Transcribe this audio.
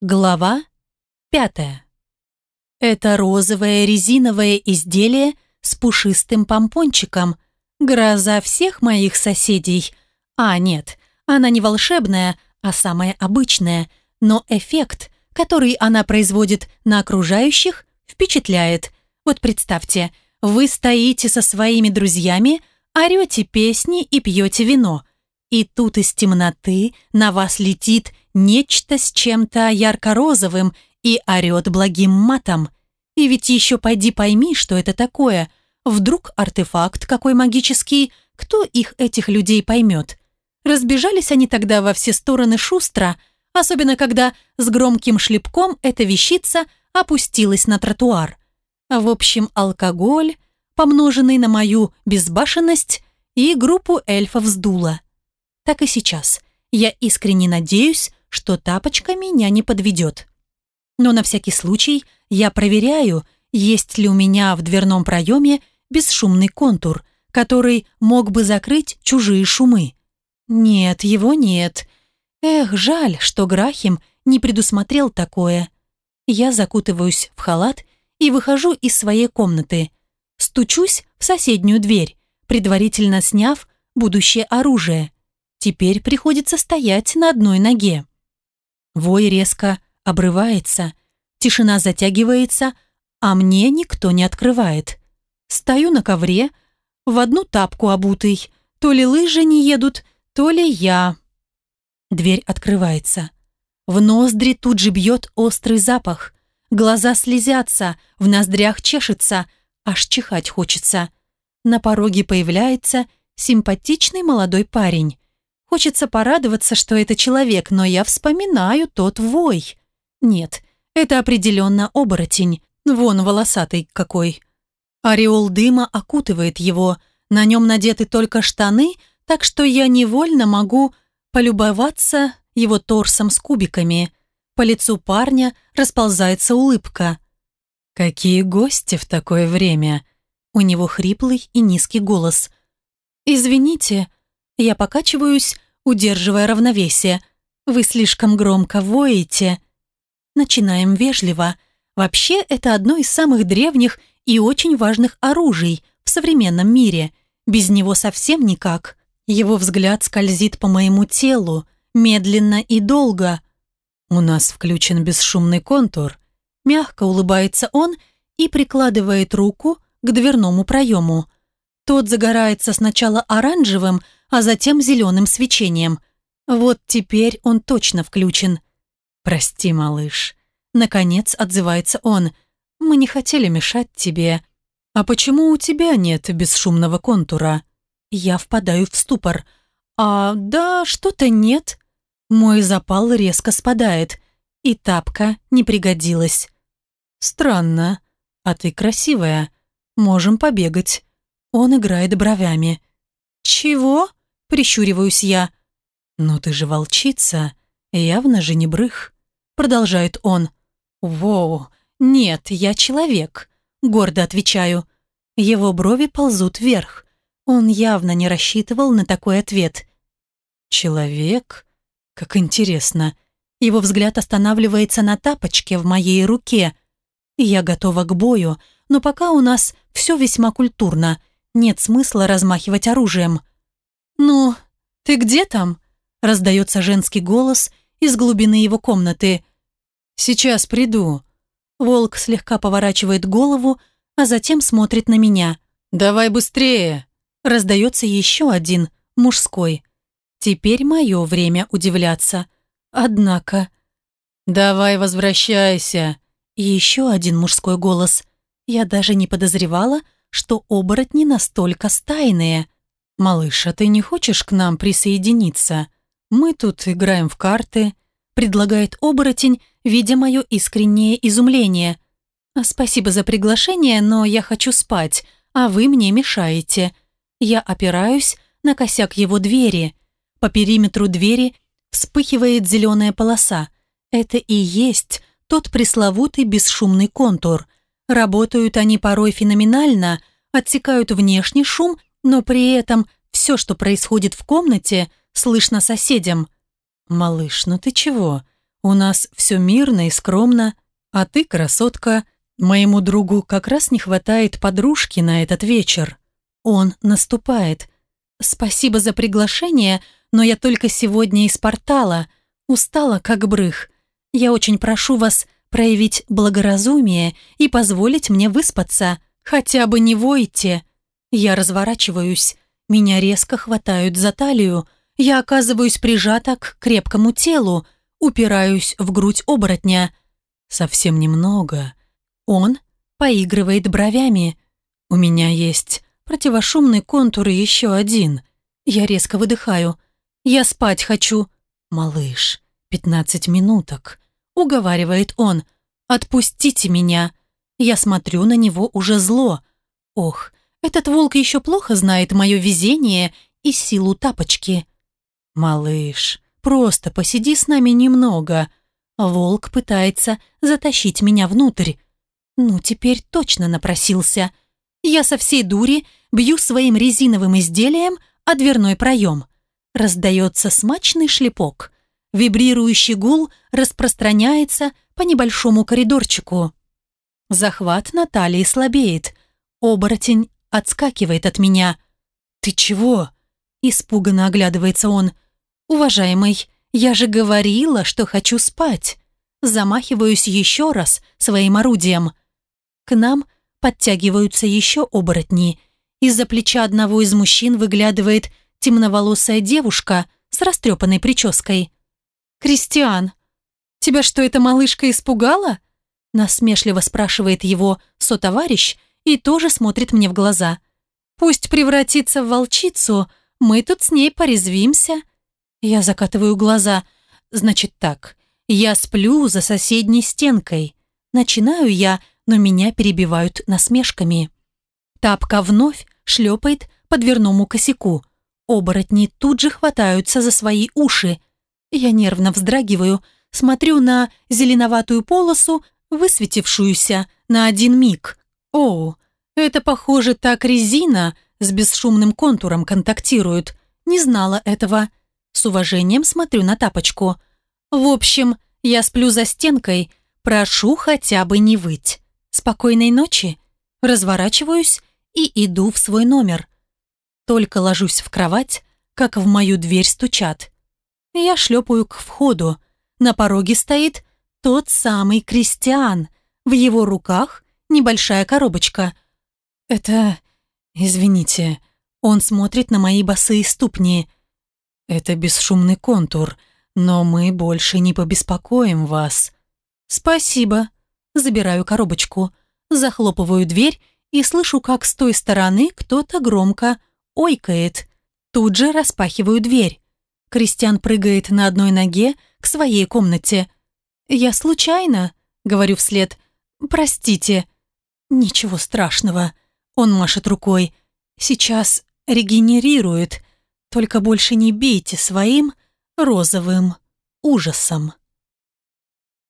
Глава 5. Это розовое резиновое изделие с пушистым помпончиком. Гроза всех моих соседей. А нет, она не волшебная, а самая обычная. Но эффект, который она производит на окружающих, впечатляет. Вот представьте, вы стоите со своими друзьями, орете песни и пьете вино. И тут из темноты на вас летит нечто с чем-то ярко-розовым и орет благим матом. И ведь еще пойди пойми, что это такое. Вдруг артефакт какой магический, кто их, этих людей, поймет? Разбежались они тогда во все стороны шустро, особенно когда с громким шлепком эта вещица опустилась на тротуар. В общем, алкоголь, помноженный на мою безбашенность, и группу эльфов сдуло так и сейчас. Я искренне надеюсь, что тапочка меня не подведет. Но на всякий случай я проверяю, есть ли у меня в дверном проеме бесшумный контур, который мог бы закрыть чужие шумы. Нет, его нет. Эх, жаль, что Грахим не предусмотрел такое. Я закутываюсь в халат и выхожу из своей комнаты. Стучусь в соседнюю дверь, предварительно сняв будущее оружие. Теперь приходится стоять на одной ноге. Вой резко обрывается, тишина затягивается, а мне никто не открывает. Стою на ковре, в одну тапку обутый. То ли лыжи не едут, то ли я. Дверь открывается. В ноздри тут же бьет острый запах. Глаза слезятся, в ноздрях чешется, аж чихать хочется. На пороге появляется симпатичный молодой парень. Хочется порадоваться, что это человек, но я вспоминаю тот вой. Нет, это определенно оборотень. Вон волосатый какой. Ореол дыма окутывает его. На нем надеты только штаны, так что я невольно могу полюбоваться его торсом с кубиками. По лицу парня расползается улыбка. «Какие гости в такое время?» У него хриплый и низкий голос. «Извините», я покачиваюсь, удерживая равновесие. Вы слишком громко воете. Начинаем вежливо. Вообще, это одно из самых древних и очень важных оружий в современном мире. Без него совсем никак. Его взгляд скользит по моему телу, медленно и долго. У нас включен бесшумный контур. Мягко улыбается он и прикладывает руку к дверному проему. Тот загорается сначала оранжевым, а затем зеленым свечением. Вот теперь он точно включен. «Прости, малыш». Наконец отзывается он. «Мы не хотели мешать тебе». «А почему у тебя нет бесшумного контура?» Я впадаю в ступор. «А, да, что-то нет». Мой запал резко спадает. И тапка не пригодилась. «Странно. А ты красивая. Можем побегать». Он играет бровями. «Чего?» Прищуриваюсь я. Но ты же волчица, явно же не брых», — продолжает он. «Воу, нет, я человек», — гордо отвечаю. Его брови ползут вверх. Он явно не рассчитывал на такой ответ. «Человек? Как интересно». Его взгляд останавливается на тапочке в моей руке. Я готова к бою, но пока у нас все весьма культурно. Нет смысла размахивать оружием. «Ну, ты где там?» – раздается женский голос из глубины его комнаты. «Сейчас приду». Волк слегка поворачивает голову, а затем смотрит на меня. «Давай быстрее!» – раздается еще один, мужской. Теперь мое время удивляться. Однако... «Давай возвращайся!» Еще один мужской голос. Я даже не подозревала, что оборотни настолько стайные. «Малыш, а ты не хочешь к нам присоединиться? Мы тут играем в карты», — предлагает оборотень, видя мое искреннее изумление. «А, «Спасибо за приглашение, но я хочу спать, а вы мне мешаете». Я опираюсь на косяк его двери. По периметру двери вспыхивает зеленая полоса. Это и есть тот пресловутый бесшумный контур. Работают они порой феноменально, отсекают внешний шум — но при этом все, что происходит в комнате, слышно соседям. «Малыш, ну ты чего? У нас все мирно и скромно, а ты, красотка, моему другу как раз не хватает подружки на этот вечер. Он наступает. Спасибо за приглашение, но я только сегодня из портала, устала как брых. Я очень прошу вас проявить благоразумие и позволить мне выспаться, хотя бы не войте». Я разворачиваюсь. Меня резко хватают за талию. Я оказываюсь прижата к крепкому телу. Упираюсь в грудь оборотня. Совсем немного. Он поигрывает бровями. У меня есть противошумный контур и еще один. Я резко выдыхаю. Я спать хочу. Малыш, 15 минуток. Уговаривает он. Отпустите меня. Я смотрю на него уже зло. Ох, этот волк еще плохо знает мое везение и силу тапочки. Малыш, просто посиди с нами немного. Волк пытается затащить меня внутрь. Ну, теперь точно напросился. Я со всей дури бью своим резиновым изделием о дверной проем. Раздается смачный шлепок. Вибрирующий гул распространяется по небольшому коридорчику. Захват на талии слабеет. Оборотень отскакивает от меня. «Ты чего?» – испуганно оглядывается он. «Уважаемый, я же говорила, что хочу спать!» Замахиваюсь еще раз своим орудием. К нам подтягиваются еще оборотни. Из-за плеча одного из мужчин выглядывает темноволосая девушка с растрепанной прической. «Кристиан, тебя что, эта малышка испугала?» Насмешливо спрашивает его сотоварищ, и тоже смотрит мне в глаза. Пусть превратится в волчицу, мы тут с ней порезвимся. Я закатываю глаза. Значит так, я сплю за соседней стенкой. Начинаю я, но меня перебивают насмешками. Тапка вновь шлепает по дверному косяку. Оборотни тут же хватаются за свои уши. Я нервно вздрагиваю, смотрю на зеленоватую полосу, высветившуюся на один миг, о, это похоже так резина с бесшумным контуром контактирует. Не знала этого. С уважением смотрю на тапочку. В общем, я сплю за стенкой. Прошу хотя бы не выть. Спокойной ночи. Разворачиваюсь и иду в свой номер. Только ложусь в кровать, как в мою дверь стучат. Я шлепаю к входу. На пороге стоит тот самый Кристиан. В его руках небольшая коробочка. Это... Извините, он смотрит на мои босые ступни. Это бесшумный контур, но мы больше не побеспокоим вас. Спасибо. Забираю коробочку, захлопываю дверь и слышу, как с той стороны кто-то громко ойкает. Тут же распахиваю дверь. Кристиан прыгает на одной ноге к своей комнате. «Я случайно?» — говорю вслед. «Простите». «Ничего страшного, он машет рукой. Сейчас регенерирует, только больше не бейте своим розовым ужасом».